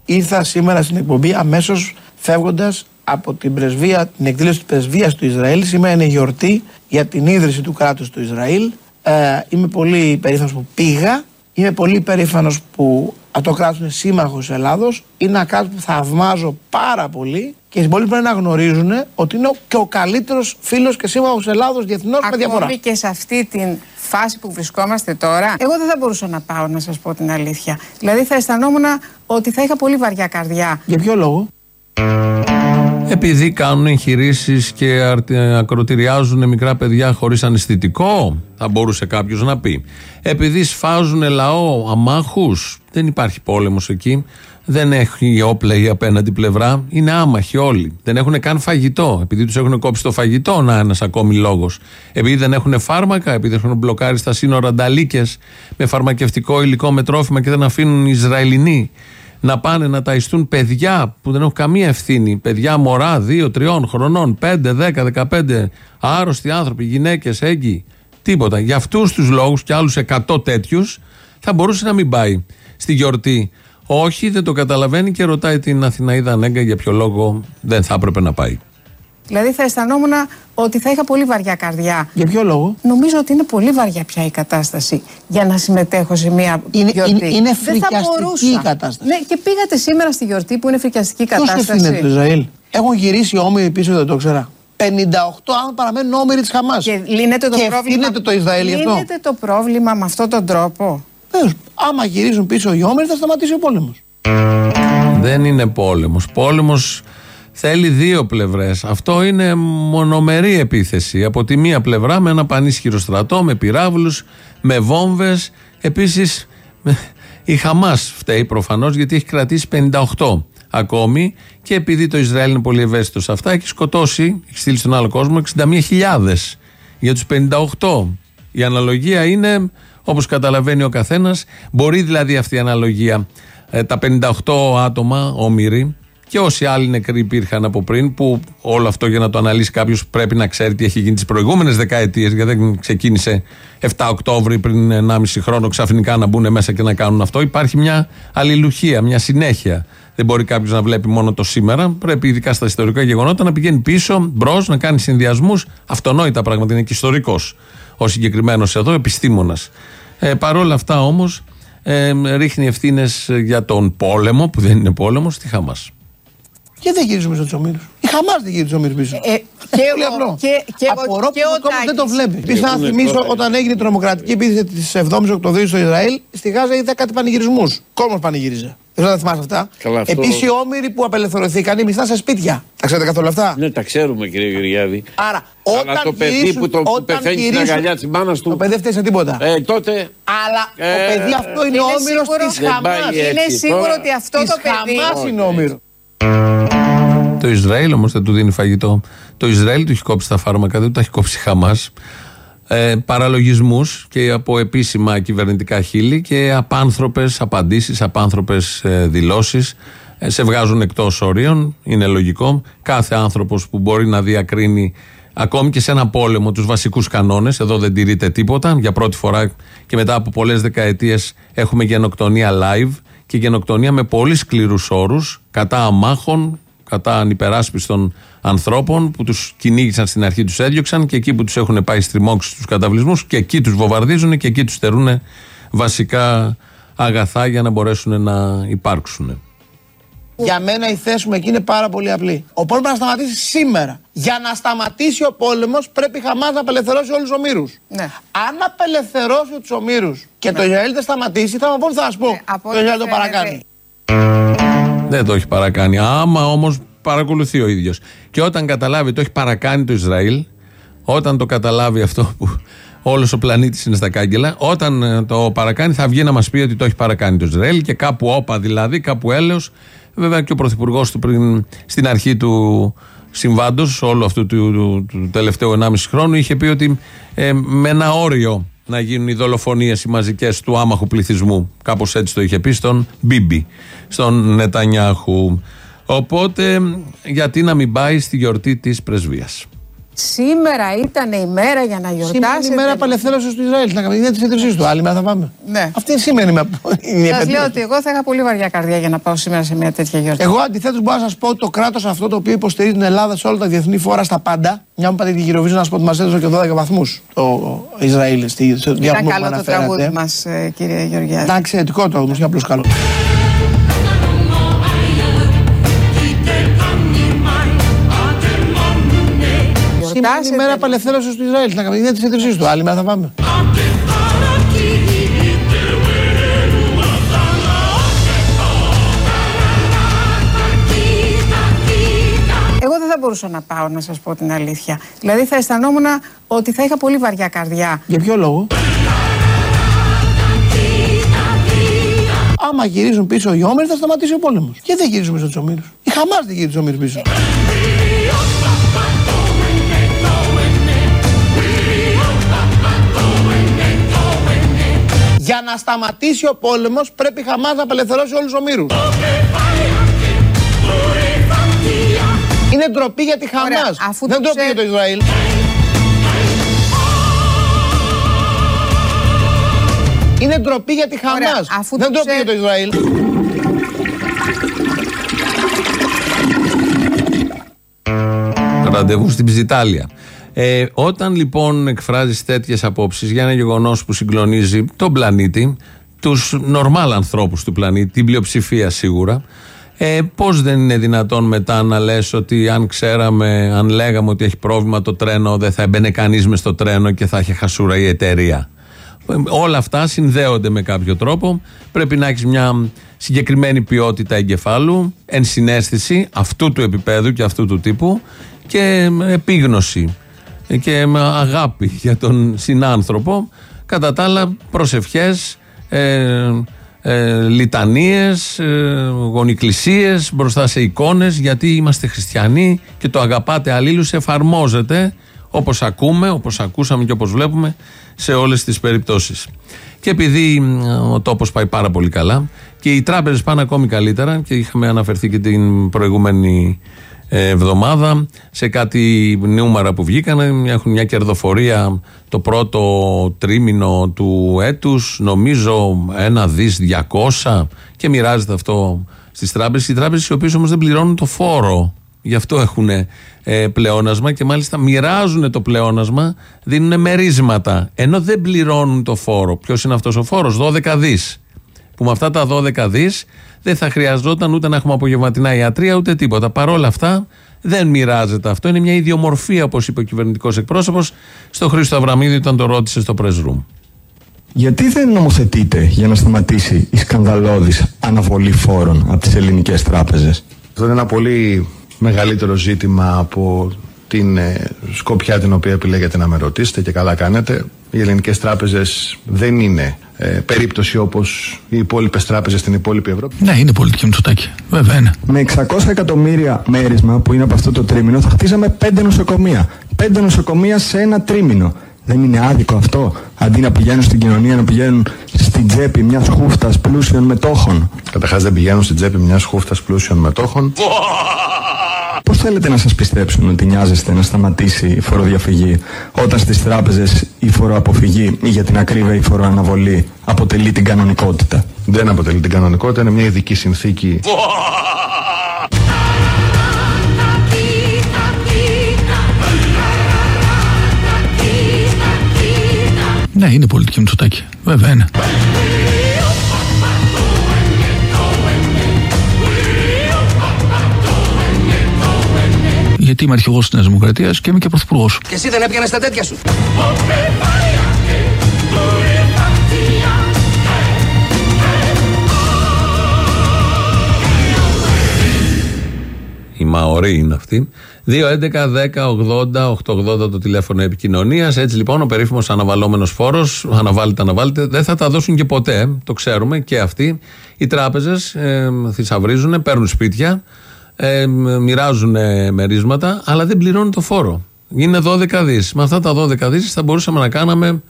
Ήρθα σήμερα στην εκπομπή αμέσως φεύγοντας από την, πρεσβεία, την εκδήλωση της πρεσβείας του Ισραήλ. Σήμερα είναι γιορτή για την ίδρυση του κράτους του Ισραήλ. Ε, είμαι πολύ περήφανος που πήγα. Είμαι πολύ περήφανος που αυτό το κράτο είναι σύμμαχο Ελλάδος. Είναι ένα κράτος που θαυμάζω πάρα πολύ και οι συμπολίτε πρέπει να γνωρίζουν ότι είναι και ο καλύτερος φίλος και σύμμαχος Ελλάδος διεθνώς με διαφορά.
Ακόμη και σε αυτή την φάση που βρισκόμαστε τώρα, εγώ δεν θα μπορούσα να πάω να σας πω την αλήθεια. Δηλαδή θα αισθανόμουν ότι θα είχα πολύ βαριά καρδιά.
Για ποιο λόγο;
Επειδή κάνουν εγχειρήσεις και αρτι- ακροτηριάζουν μικρά παιδιά χωρίς αναισθητικό, θα μπορούσε κάποιος να πει. Επειδή σφάζουν λαό αμάχους, δεν υπάρχει πόλεμος εκεί. Δεν έχει όπλα η απέναντι πλευρά. Είναι άμαχοι όλοι. Δεν έχουν καν φαγητό. Επειδή τους έχουν κόψει το φαγητό, να ένας ακόμη λόγος. Επειδή δεν έχουν φάρμακα, επειδή έχουν μπλοκάρει στα σύνορα νταλίκες με φαρμακευτικό υλικό, με τρόφιμα και δεν αφήνουν οι Ισραηλινοί να πάνε να ταϊστούν παιδιά που δεν έχουν καμία ευθύνη. Παιδιά μωρά 2-3 χρονών, 5, 10, 15, άρρωστοι άνθρωποι, γυναίκες, έγκυοι. Τίποτα. Για αυτούς τους λόγους και άλλους 100 τέτοιους θα μπορούσε να μην πάει στη γιορτή. Όχι, δεν το καταλαβαίνει και ρωτάει την Αθηναίδα Νέγκα για ποιο λόγο δεν θα έπρεπε να πάει.
Δηλαδή θα αισθανόμουν ότι θα είχα πολύ βαριά καρδιά.
Για ποιο λόγο;
Νομίζω ότι είναι πολύ βαριά πια η κατάσταση για να συμμετέχω σε μια
Είναι-
γιορτή.
είναι- είναι
Δεν θα
φρικιαστική
μπορούσα.
η κατάσταση.
Ναι, και πήγατε σήμερα στη γιορτή που είναι φρικιαστική
Ποιος
κατάσταση.
ευθύνεται το Ισραήλ; Έχουν γυρίσει όμοιροι πίσω, δεν το ξέρα. 58 άνθρωποι παραμένουν όμοιροι της Χαμάς.
Και λύνεται το
και
πρόβλημα.
ευθύνεται το Ισραήλ γι' αυτό.
Λύνεται το πρόβλημα με αυτόν τον τρόπο.
Βεβαίως, άμα γυρίζουν πίσω οι όμοιροι θα σταματήσει ο πόλεμος.
Δεν είναι πόλεμος. Πόλεμος Θέλει δύο πλευρές. Αυτό είναι μονομερή επίθεση. Από τη μία πλευρά με ένα πανίσχυρο στρατό, με πυράβλους, με βόμβες. Επίσης η Χαμάς φταίει προφανώς γιατί έχει κρατήσει 58 ακόμη και επειδή το Ισραήλ είναι πολύ ευαίσθητο σε αυτά, έχει σκοτώσει, έχει στείλει στον άλλο κόσμο 61.000 για τους 58. Η αναλογία είναι, όπως καταλαβαίνει ο καθένας, μπορεί δηλαδή αυτή η αναλογία ε, τα 58 άτομα όμοιροι και όσοι άλλοι νεκροί υπήρχαν από πριν, που όλο αυτό για να το αναλύσει κάποιος πρέπει να ξέρει τι έχει γίνει τις προηγούμενες δεκαετίες, γιατί δεν ξεκίνησε 7 Οκτώβρη πριν 1,5 χρόνο ξαφνικά να μπουν μέσα και να κάνουν αυτό. Υπάρχει μια αλληλουχία, μια συνέχεια. Δεν μπορεί κάποιος να βλέπει μόνο το σήμερα. Πρέπει, ειδικά στα ιστορικά γεγονότα, να πηγαίνει πίσω, μπρος, να κάνει συνδυασμούς. Αυτονόητα πράγματα. Είναι και ιστορικός ο συγκεκριμένος εδώ, επιστήμονας. Ε, Παρ' όλα αυτά όμως, ε, ρίχνει ευθύνες για τον πόλεμο, που δεν είναι πόλεμος, στη Χαμάς.
Και δεν γυρίζουμε στου ομίλου. Η Χαμάς δεν γυρίζει στου ομίλου πίσω.
Ε, και
Πολύ
εγώ,
απλό.
και, και,
Απορώ
και
που
ο
ο κόσμος δεν το
Τάκης.
βλέπει. Επίση, να θυμίσω όταν έγινε η τρομοκρατική επίθεση της 7η Οκτωβρίου στο Ισραήλ, στη Γάζα είδα κάτι πανηγυρισμούς. Κόσμος πανηγύριζε. Δεν ξέρω αν θυμάσαι αυτά.
Καλά, αυτό-
Επίσης, οι όμοιροι που απελευθερωθήκαν μισθά σε σπίτια. Τα ξέρετε καθόλου αυτά;
Ναι, τα ξέρουμε κύριε Γεωργιάδη.
Άρα,
Αλλά
όταν
το παιδί
γυρίσουν-
που το που
όταν
πεθαίνει στην
γυρίσουν-
αγκαλιά της μάνας
Το
του.
παιδί δεν φταίει σε τίποτα.
Ε, τότε.
Αλλά
Ε,
το παιδί αυτό είναι
είναι
όμοιρος
σίγουρο-
της
Δεν
Χαμάς.
πάει έτσι.
Είναι σίγουρο
Τώρα,
ότι αυτό
Της
το παιδί.
Χαμάς είναι όμοιρος.
Το Ισραήλ όμως δεν του δίνει φαγητό. Το Ισραήλ του έχει κόψει τα φάρμακα, δεν του τα έχει κόψει η Χαμάς. Ε, Παραλογισμούς και από επίσημα κυβερνητικά χείλη και απάνθρωπες απαντήσεις, απάνθρωπες ε, δηλώσεις. Ε, σε βγάζουν εκτός ορίων. Είναι λογικό. Κάθε άνθρωπος που μπορεί να διακρίνει ακόμη και σε ένα πόλεμο τους βασικούς κανόνες, εδώ δεν τηρείται τίποτα. Για πρώτη φορά και μετά από πολλές δεκαετίες έχουμε γενοκτονία live και γενοκτονία με πολύ σκληρούς όρους κατά αμάχων, κατά ανυπεράσπιστων ανθρώπων που τους κυνήγησαν στην αρχή, τους έδιωξαν και εκεί που τους έχουν πάει στριμώξεις στου καταβλισμούς και εκεί τους βομβαρδίζουν και εκεί τους στερούν βασικά αγαθά για να μπορέσουν να υπάρξουν.
Για μένα η θέση μου εκεί είναι πάρα πολύ απλή. Ο πόλεμος να σταματήσει σήμερα. Για να σταματήσει ο πόλεμος, πρέπει η Χαμάς να απελευθερώσει όλους τους ομήρους.
Ναι.
Αν απελευθερώσει τους ομήρους και το Ισραήλ δεν σταματήσει, θα μου πω τι θα σας πω.
Ναι, από
το
ό,τι
Ισραήλ το
φαίνεται-
παρακάνει.
Δεν το έχει παρακάνει. Άμα όμως παρακολουθεί ο ίδιος. Και όταν καταλάβει το έχει παρακάνει το Ισραήλ, όταν το καταλάβει αυτό που όλος ο πλανήτης είναι στα κάγκελα, όταν ε, το παρακάνει θα βγει να μας πει ότι το έχει παρακάνει το Ισραήλ και κάπου όπα δηλαδή, κάπου έλεος. Βέβαια και ο πρωθυπουργός του πριν στην αρχή του συμβάντος, όλου αυτού του, του, του τελευταίου 1,5 χρόνου, είχε πει ότι ε, με ένα όριο να γίνουν οι δολοφονίες οι μαζικές του άμαχου πληθυσμού. Κάπως έτσι το είχε πει στον Μπίμπι, στον Νετανιάχου. Οπότε, γιατί να μην πάει στη γιορτή της πρεσβείας.
Σήμερα ήταν η μέρα για να
Σήμερα είναι
γιορτάσετε.
η μέρα απελευθέρωσης του Ισραήλ. Να κάνουμε της ίδρυσή του. Άλλη μέρα θα πάμε.
Ναι.
Αυτή είναι σήμερα η μέρα. είναι η
Σας λέω
επέτειος.
ότι εγώ θα είχα πολύ βαριά καρδιά για να πάω σήμερα σε μια τέτοια γιορτή.
Εγώ αντιθέτως μπορώ να σας πω ότι το κράτος αυτό το οποίο υποστηρίζει την Ελλάδα σε όλα τα διεθνή φόρα στα πάντα. Μια μου είπατε τη Eurovision να σας πω ότι μας έδωσε και 12 βαθμούς το Ισραήλ στη στο
Ήταν
διαγωνισμό που
καλό το
αναφέρατε.
τραγούδι μας, κύριε Γεωργιάδη.
Ήταν εξαιρετικό το όμω, είναι απλώς καλό. Σήμερα είναι η
Γιορτάσετε.
μέρα απελευθέρωση του Ισραήλ. Να κάνουμε τη ίδρυσή του. Άλλη μέρα θα πάμε.
Εγώ δεν θα μπορούσα να πάω, να σας πω την αλήθεια. Δηλαδή θα αισθανόμουν ότι θα είχα πολύ βαριά καρδιά.
Για ποιο λόγο; Άμα γυρίζουν πίσω οι όμοιροι θα σταματήσει ο πόλεμος. Και δεν γυρίζουν πίσω του ομήρους. Η Χαμάς δεν γυρίζει του ομήρους πίσω. Για να σταματήσει ο πόλεμος πρέπει η Χαμάς να απελευθερώσει όλους τους ομήρους. Είναι ντροπή για τη
Ωραία,
Χαμάς.
αφού
Δεν
το
ντροπή για
ξέρει-
το Ισραήλ. Είναι ντροπή για τη
Ωραία,
Χαμάς.
αφού
Δεν
το
ντροπή για το
ξέρει-
Ισραήλ.
Ραντεβού στην Ψιτάλια. Ε, όταν λοιπόν εκφράζεις τέτοιες απόψεις για ένα γεγονός που συγκλονίζει τον πλανήτη, τους νορμάλ ανθρώπους του πλανήτη, την πλειοψηφία σίγουρα, ε, πώς δεν είναι δυνατόν μετά να λες ότι αν ξέραμε, αν λέγαμε ότι έχει πρόβλημα το τρένο, δεν θα έμπαινε κανείς μες στο τρένο και θα είχε χασούρα η εταιρεία. Όλα αυτά συνδέονται με κάποιο τρόπο. Πρέπει να έχεις μια συγκεκριμένη ποιότητα εγκεφάλου, ενσυναίσθηση αυτού του επίπεδου και αυτού του τύπου και επίγνωση και αγάπη για τον συνάνθρωπο. Κατά τα άλλα, προσευχές, ε, ε, λιτανίες, ε, γονικλησίες μπροστά σε εικόνες γιατί είμαστε χριστιανοί και το αγαπάτε αλλήλους εφαρμόζεται όπως ακούμε, όπως ακούσαμε και όπως βλέπουμε σε όλες τις περιπτώσεις. Και επειδή ο τόπος πάει πάρα πολύ καλά και οι τράπεζες πάνε ακόμη καλύτερα και είχαμε αναφερθεί και την προηγούμενη εβδομάδα σε κάτι νούμερα που βγήκαν έχουν μια κερδοφορία το πρώτο τρίμηνο του έτους. Νομίζω ένα δις 200 και μοιράζεται αυτό στις τράπεζες. Οι τράπεζες οι οποίες όμως δεν πληρώνουν το φόρο. Γι' αυτό έχουν ε, πλεόνασμα και μάλιστα μοιράζουν το πλεόνασμα δίνουν μερίσματα. Ενώ δεν πληρώνουν το φόρο. Ποιος είναι αυτός ο φόρος; 12 δις που με αυτά τα 12 δις δεν θα χρειαζόταν ούτε να έχουμε απογευματινά ιατρία ούτε τίποτα. Παρ' όλα αυτά δεν μοιράζεται αυτό. Είναι μια ιδιομορφία, όπως είπε ο κυβερνητικός εκπρόσωπος στο Χρήστο Αβραμίδη όταν το ρώτησε στο press room.
Γιατί δεν νομοθετείτε για να σταματήσει η σκανδαλώδης αναβολή φόρων από τις ελληνικές τράπεζες;
Αυτό είναι ένα πολύ μεγαλύτερο ζήτημα από την ε, σκοπιά την οποία επιλέγετε να με ρωτήσετε και καλά κάνετε. Οι ελληνικές τράπεζες δεν είναι ε, περίπτωση όπως οι υπόλοιπες τράπεζες στην υπόλοιπη Ευρώπη.
Ναι, είναι πολιτική Μητσοτάκη. Βέβαια είναι.
Με 600 εκατομμύρια μέρισμα που είναι από αυτό το τρίμηνο θα χτίζαμε πέντε νοσοκομεία. Πέντε νοσοκομεία σε ένα τρίμηνο. Δεν είναι άδικο αυτό. Αντί να πηγαίνουν στην κοινωνία, να πηγαίνουν στην τσέπη μιας χούφτας πλούσιων μετόχων.
Καταρχάς δεν πηγαίνουν στην τσέπη μιας χούφτας πλούσιων μετόχων.
Πώς θέλετε να σας πιστέψουν ότι νοιάζεστε να σταματήσει η φοροδιαφυγή, όταν στις τράπεζες η φοροαποφυγή ή για την ακρίβεια η φοροαναβολή αποτελεί την κανονικότητα;
Δεν αποτελεί την κανονικότητα, είναι μια ειδική συνθήκη.
Ναι, είναι πολιτική Μητσοτάκη. Βέβαια είναι. Γιατί είμαι αρχηγός της Νέας Δημοκρατίας και είμαι και πρωθυπουργός.
Και εσύ δεν έπιανες τα τέτοια σου.
Η Μαωρή είναι αυτή. 2.11.10.80.880 το τηλέφωνο επικοινωνίας. Έτσι λοιπόν ο περίφημος αναβαλόμενος φόρος, αναβάλλεται, αναβάλλεται, δεν θα τα δώσουν και ποτέ. Το ξέρουμε και αυτοί. Οι τράπεζες ε, θησαυρίζουν, παίρνουν σπίτια, ε, μοιράζουν μερίσματα, αλλά δεν πληρώνουν το φόρο. Είναι 12 δις. Με αυτά τα 12 δις θα μπορούσαμε να κάναμε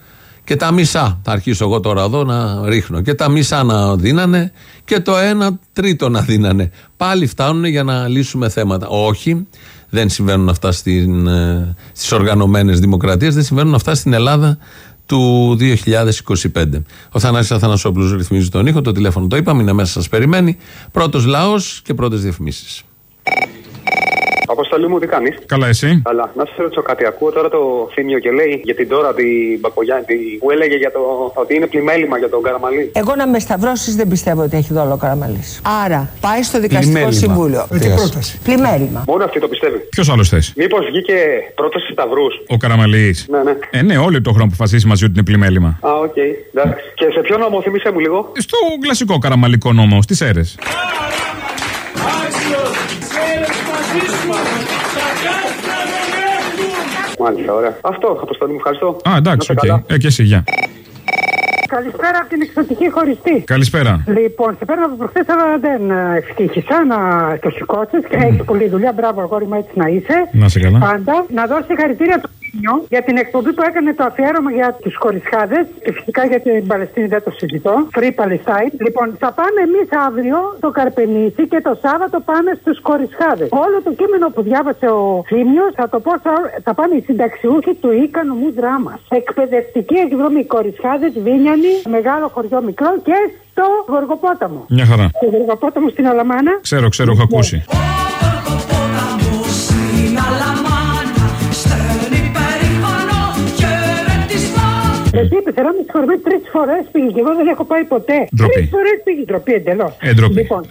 και τα μισά. Θα αρχίσω εγώ τώρα εδώ να ρίχνω. Και τα μισά να δίνανε και το 1 τρίτο να δίνανε. Πάλι φτάνουν για να λύσουμε θέματα. Όχι, δεν συμβαίνουν αυτά στην, ε, στις οργανωμένες δημοκρατίες, δεν συμβαίνουν αυτά στην Ελλάδα του 2025. Ο Θανάσης Αθανασόπουλος ρυθμίζει τον ήχο, το τηλέφωνο το είπαμε, είναι μέσα σας περιμένει. Πρώτος λαός και πρώτες διαφημίσεις.
Αποστολή μου, τι κάνεις;
Καλά, εσύ;
Καλά. Να σα ρωτήσω κάτι. Ακούω τώρα το θύμιο και λέει για την τώρα την Μπακογιάννη που έλεγε για το ότι είναι πλημέλημα για τον Καραμαλή.
Εγώ να με σταυρώσεις δεν πιστεύω ότι έχει δόλο ο Καραμαλής. Άρα πάει στο δικαστικό πλημέλημα. συμβούλιο.
Με τι πρόταση.
Πλημέλημα.
Μόνο αυτή το πιστεύει.
Ποιος άλλος θες;
Μήπως βγήκε πρόταση σταυρούς.
Ο Καραμαλής.
Ναι, ναι.
Ε, ναι, όλοι το έχουν αποφασίσει μαζί ότι είναι πλημμέλημα.
Α, OK. Okay. Και σε ποιο νόμο θυμίσαι μου λίγο;
Στο κλασικό καραμαλικό νόμο, στις αίρε.
Μάλιστα, ωραία. Αυτό, αποστολή μου, ευχαριστώ.
Α, εντάξει, OK. Okay. Ε, και εσύ, γεια.
Καλησπέρα από την εξωτική Χωριστή.
Καλησπέρα.
Λοιπόν, σε παίρνω από προχθές, αλλά δεν ευτύχησα να το σηκώσεις και έχει πολλή δουλειά. Μπράβο, αγόρι μου, έτσι να είσαι.
Να σε καλά.
Πάντα. Να δώσει συγχαρητήρια του για την εκπομπή που έκανε το αφιέρωμα για του κορισχάδε και φυσικά για την Παλαιστίνη δεν το συζητώ. Free Palestine. Λοιπόν, θα πάμε εμείς αύριο το Καρπενήσι και το Σάββατο πάμε στους κορισχάδε. Όλο το κείμενο που διάβασε ο Θήμιος θα το πω θα, θα πάνε οι συνταξιούχοι του Ίκα νομού δράμα. Εκπαιδευτική εκδρομή κορισχάδε, Βίνιανη, μεγάλο χωριό μικρό και στο Γοργοπόταμο.
Μια χαρά.
Στο Γοργοπόταμο στην Αλαμάνα.
Ξέρω, ξέρω, έχω ακούσει.
Γιατί θέλω να συγχωρούμε τρεις φορές πήγες και εγώ δεν έχω πάει ποτέ. Τρεις φορές πήγες. Ντροπή εντελώς.
Ε, ντροπή.
Λοιπόν,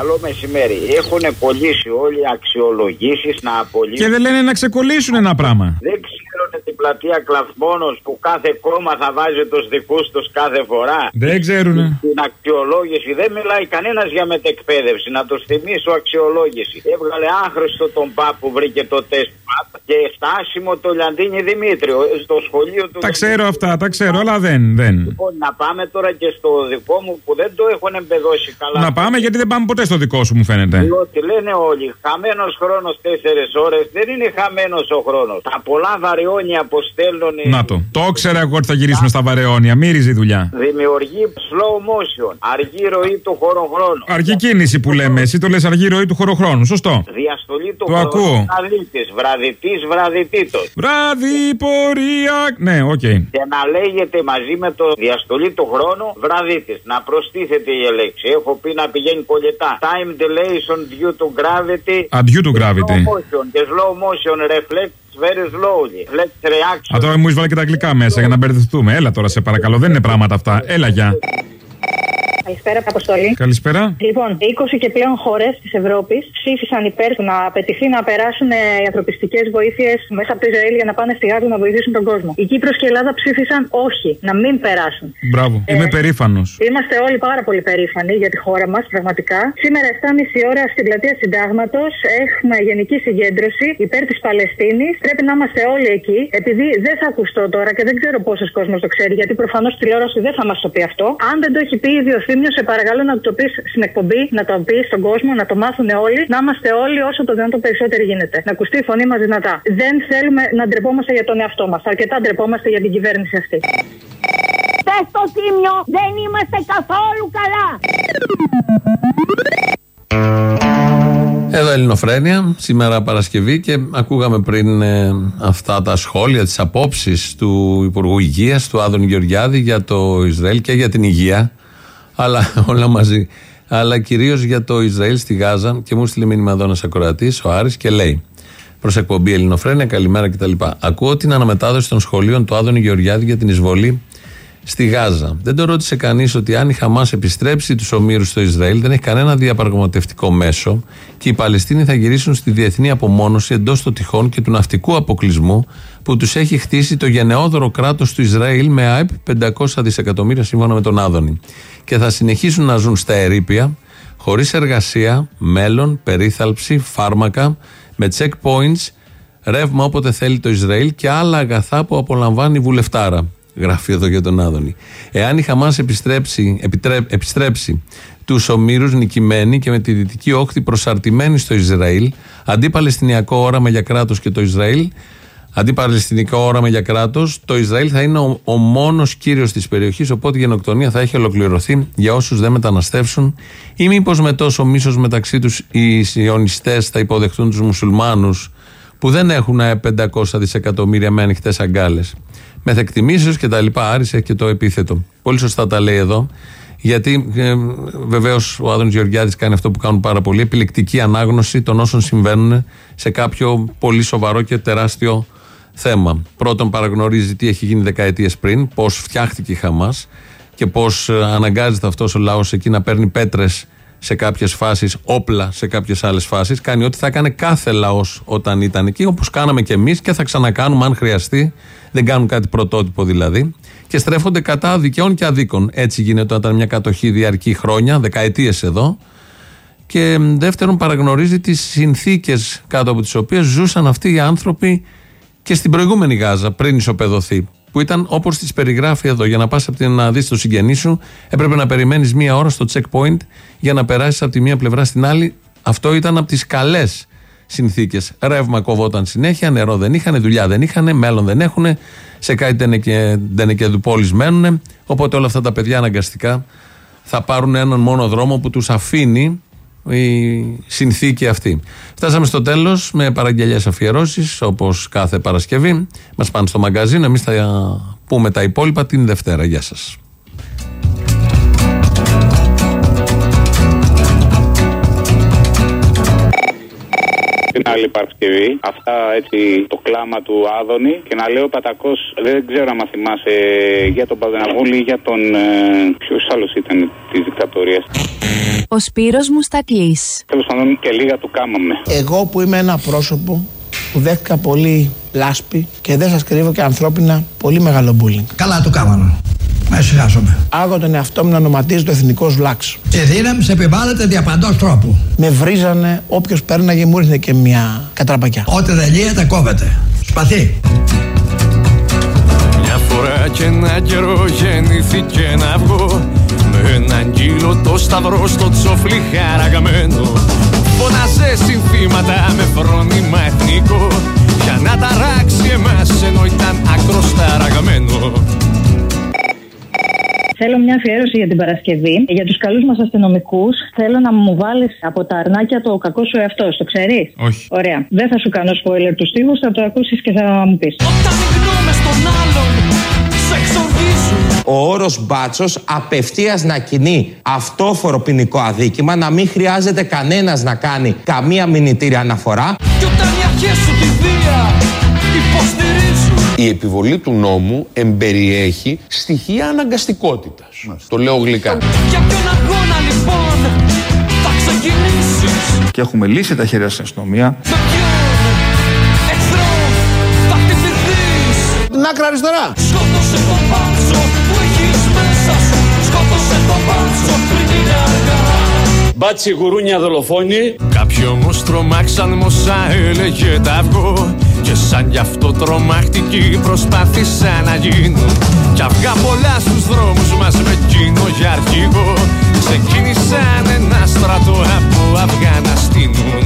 καλό μεσημέρι. Έχουν κολλήσει όλοι οι αξιολογήσεις να απολύσουν.
Και δεν λένε να ξεκολλήσουν ένα πράγμα.
Δεν ξέρουν την πλατεία Κλαθμόνο που κάθε κόμμα θα βάζει τους δικούς τους κάθε φορά.
Δεν ξέρουνε.
Την αξιολόγηση δεν μιλάει κανένας για μετεκπαίδευση. Να του θυμίσω αξιολόγηση. Έβγαλε άχρηστο τον παπ που βρήκε το τεστ ΠΑΠ και στάσιμο το Λιαντίνι Δημήτριο ε, στο σχολείο του.
Τα ξέρω αυτά, τα ξέρω, αλλά δεν. δεν.
Λοιπόν, να πάμε τώρα και στο δικό μου που δεν το έχουν εμπεδώσει καλά.
Να πάμε γιατί δεν πάμε ποτέ στο δικό σου, μου φαίνεται.
Διότι λένε όλοι, χαμένος χρόνος 4 ώρες δεν είναι χαμένος ο χρόνος. Τα πολλά βαρυόνια που στέλνουν.
Να το. Το ήξερα εγώ ότι θα γυρίσουμε στα βαρυόνια. Μύριζε η δουλειά.
Δημιουργεί slow motion, αργή ροή του χωροχρόνου.
Αργή κίνηση που λέμε. Εσύ το λες αργή ροή του χωροχρόνου. Σωστό.
Διαστολή του
Το ακούω.
βραδυτή βραδυτήτο.
Βράδυ πορεία. Ναι, οκ.
Και να λέγεται μαζί με το διαστολή του χρόνου βραδύτη. Να προστίθεται η λέξη. Έχω πει να πηγαίνει κολλητά. Time dilation due to gravity.
Α, due to gravity.
Slow motion και slow motion reflects very slowly. Reflects reaction.
Α, τώρα μου εισβάλλει και τα αγγλικά μέσα για να μπερδευτούμε. Έλα τώρα, σε παρακαλώ. Δεν είναι πράγματα αυτά. Έλα, γεια.
Καλησπέρα, Αποστολή.
Καλησπέρα.
Λοιπόν, 20 και πλέον χώρες της Ευρώπης ψήφισαν υπέρ του να απαιτηθεί να περάσουν ε, οι ανθρωπιστικές βοήθειες μέσα από το Ισραήλ για να πάνε στη Γάζα να βοηθήσουν τον κόσμο. Η Κύπρος και η Ελλάδα ψήφισαν όχι, να μην περάσουν.
Μπράβο.
Ε,
Είμαι περήφανος.
Είμαστε όλοι πάρα πολύ περήφανοι για τη χώρα μας, πραγματικά. Σήμερα, 7.30 ώρα στην πλατεία Συντάγματος, έχουμε γενική συγκέντρωση υπέρ της Παλαιστίνης. Πρέπει να είμαστε όλοι εκεί, επειδή δεν θα ακουστώ τώρα και δεν ξέρω πόσος κόσμος το ξέρει, γιατί προφανώς τηλεόραση δεν θα μας το πει αυτό. Αν δεν το έχει πει ήδη ο Θήμιο, σε παρακαλώ να το πεις στην εκπομπή, να το πεις στον κόσμο, να το μάθουν όλοι, να είμαστε όλοι όσο το δυνατόν περισσότεροι γίνεται. Να ακουστεί η φωνή μας δυνατά. Δεν θέλουμε να ντρεπόμαστε για τον εαυτό μας. Αρκετά ντρεπόμαστε για την κυβέρνηση αυτή.
Πες στο Τίμιο, δεν είμαστε καθόλου καλά.
Εδώ Ελληνοφρένια, σήμερα Παρασκευή και ακούγαμε πριν ε, αυτά τα σχόλια, τις απόψεις του Υπουργού Υγείας, του Άδων Γεωργιάδη για το Ισραήλ και για την υγεία, αλλά (laughs) όλα μαζί. Αλλά κυρίως για το Ισραήλ στη Γάζα και μου στείλει μήνυμα εδώ ένας ακροατής, ο Άρης και λέει προς εκπομπή Ελληνοφρένια, καλημέρα κτλ. Ακούω την αναμετάδοση των σχολείων του Άδων Γεωργιάδη για την εισβολή στη Γάζα. Δεν το ρώτησε κανείς ότι αν η Χαμάς επιστρέψει τους ομήρους στο Ισραήλ, δεν έχει κανένα διαπραγματευτικό μέσο και οι Παλαιστίνοι θα γυρίσουν στη διεθνή απομόνωση εντός των τυχών και του ναυτικού αποκλεισμού που τους έχει χτίσει το γενναιόδωρο κράτος του Ισραήλ με ΑΕΠ 500 δισεκατομμύρια σύμφωνα με τον Άδωνη. Και θα συνεχίσουν να ζουν στα ερήπια, χωρίς εργασία, μέλλον, περίθαλψη, φάρμακα, με checkpoints, ρεύμα όποτε θέλει το Ισραήλ και άλλα αγαθά που απολαμβάνει η βουλευτάρα. Γράφει εδώ για τον Άδωνη. Εάν η Χαμάς επιστρέψει, επιτρέ, επιστρέψει τους ομήρους νικημένη και με τη δυτική όχθη προσαρτημένη στο Ισραήλ, αντί παλαιστινιακό όραμα για κράτος και το Ισραήλ, αντί παλαιστινικό όραμα για κράτος, το Ισραήλ θα είναι ο, ο μόνος κύριος της περιοχής, οπότε η γενοκτονία θα έχει ολοκληρωθεί για όσους δεν μεταναστεύσουν, ή μήπως με τόσο μίσος μεταξύ τους οι Σιωνιστές θα υποδεχτούν τους μουσουλμάνους που δεν έχουν 500 δισεκατομμύρια με ανοιχτές αγκάλες. Μεθεκτιμήσεω και τα λοιπά. Άρισε και το επίθετο. Πολύ σωστά τα λέει εδώ. Γιατί ε, βεβαίως ο Άδωνης Γεωργιάδης κάνει αυτό που κάνουν πάρα πολλοί. Επιλεκτική ανάγνωση των όσων συμβαίνουν σε κάποιο πολύ σοβαρό και τεράστιο θέμα. Πρώτον, παραγνωρίζει τι έχει γίνει δεκαετίες πριν, πώς φτιάχτηκε η Χαμάς και πώς αναγκάζεται αυτός ο λαός εκεί να παίρνει πέτρες σε κάποιες φάσεις, όπλα σε κάποιες άλλες φάσεις. Κάνει ό,τι θα έκανε κάθε λαός όταν ήταν εκεί, όπως κάναμε και εμείς και θα ξανακάνουμε αν χρειαστεί. Δεν κάνουν κάτι πρωτότυπο δηλαδή. Και στρέφονται κατά δικαιών και αδίκων. Έτσι γίνεται όταν μια κατοχή διαρκεί χρόνια, δεκαετίες εδώ. Και δεύτερον, παραγνωρίζει τις συνθήκες κάτω από τις οποίες ζούσαν αυτοί οι άνθρωποι και στην προηγούμενη Γάζα, πριν ισοπεδωθεί. Που ήταν όπως τις περιγράφει εδώ. Για να πας από την να δεις το συγγενή σου, έπρεπε να περιμένεις μία ώρα στο checkpoint για να περάσεις από τη μία πλευρά στην άλλη. Αυτό ήταν από τις καλές συνθήκες. Ρεύμα κοβόταν συνέχεια, νερό δεν είχαν, δουλειά δεν είχαν, μέλλον δεν έχουν. Σε κάτι ντενεκεδουπόλει μένουν. Οπότε όλα αυτά τα παιδιά αναγκαστικά θα πάρουν έναν μόνο δρόμο που τους αφήνει η συνθήκη αυτή. Φτάσαμε στο τέλος με παραγγελίε αφιερώσεις όπως κάθε Παρασκευή. Μας πάνε στο μαγκαζίνο. Εμείς θα πούμε τα υπόλοιπα την Δευτέρα. Γεια σας.
Την άλλη Παρασκευή. Αυτά έτσι το κλάμα του Άδωνη. Και να λέω Πατακός, δεν ξέρω αν θυμάσαι για τον Παδεναβούλη ή για τον. Ε, Ποιος άλλος ήταν της δικτατορίας.
ο Σπύρος Μουστακλής.
Τέλος πάντων και λίγα του κάμαμε.
Εγώ που είμαι ένα πρόσωπο που δέχτηκα πολύ λάσπη και δεν σας κρύβω και ανθρώπινα πολύ μεγάλο μπούλινγκ.
Καλά το κάμανε. Με εσυχάζομαι.
Άγω τον εαυτό μου να ονοματίζει το εθνικό βλάξ.
Η δύναμη σε επιβάλλεται διαπαντός τρόπου.
Με βρίζανε, όποιος πέρναγε μου ήρθε και μια κατραπακιά.
Ό,τι δεν λύεται κόβεται. Σπαθί.
Μια φορά και ένα καιρό γεννήθηκε ένα αυγό Με έναν κύλο το σταυρό στο τσόφλι χαραγμένο Φωνάζε συνθήματα με
Θέλω μια αφιέρωση για την Παρασκευή. Για τους καλούς μας αστυνομικούς, θέλω να μου βάλεις από τα αρνάκια το κακό σου εαυτό. Το ξέρεις;
Όχι.
Ωραία. Δεν θα σου κάνω spoiler του στίχου, θα το ακούσεις και θα μου πεις.
Ο όρος μπάτσος απευθείας να κινεί αυτόφορο ποινικό αδίκημα, να μην χρειάζεται κανένας να κάνει καμία μηνυτήρια αναφορά.
Κι όταν οι αρχές σου τη βία υποστηρίζουν
Η επιβολή του νόμου εμπεριέχει στοιχεία αναγκαστικότητας. Το λέω γλυκά.
Για ποιον αγώνα λοιπόν θα ξεκινήσεις;
Και έχουμε λύσει τα χέρια στην αστυνομία.
Εχθρό θα χτυπηθείς;
Την άκρα αριστερά.
Σκότωσε τον μπάτσο που έχεις μέσα σου Σκότωσε τον μπάτσο πριν είναι αργά
Μπάτσι γουρούνια δολοφόνη.
Κάποιοι όμως τρομάξαν μόσα έλεγε τα αυγό Και σαν γι' αυτό τρομακτικοί προσπάθησαν να γίνουν Κι αυγά πολλά στους δρόμους μας με κοινό για αρχηγό Ξεκίνησαν ένα στρατό από αυγά να στείνουν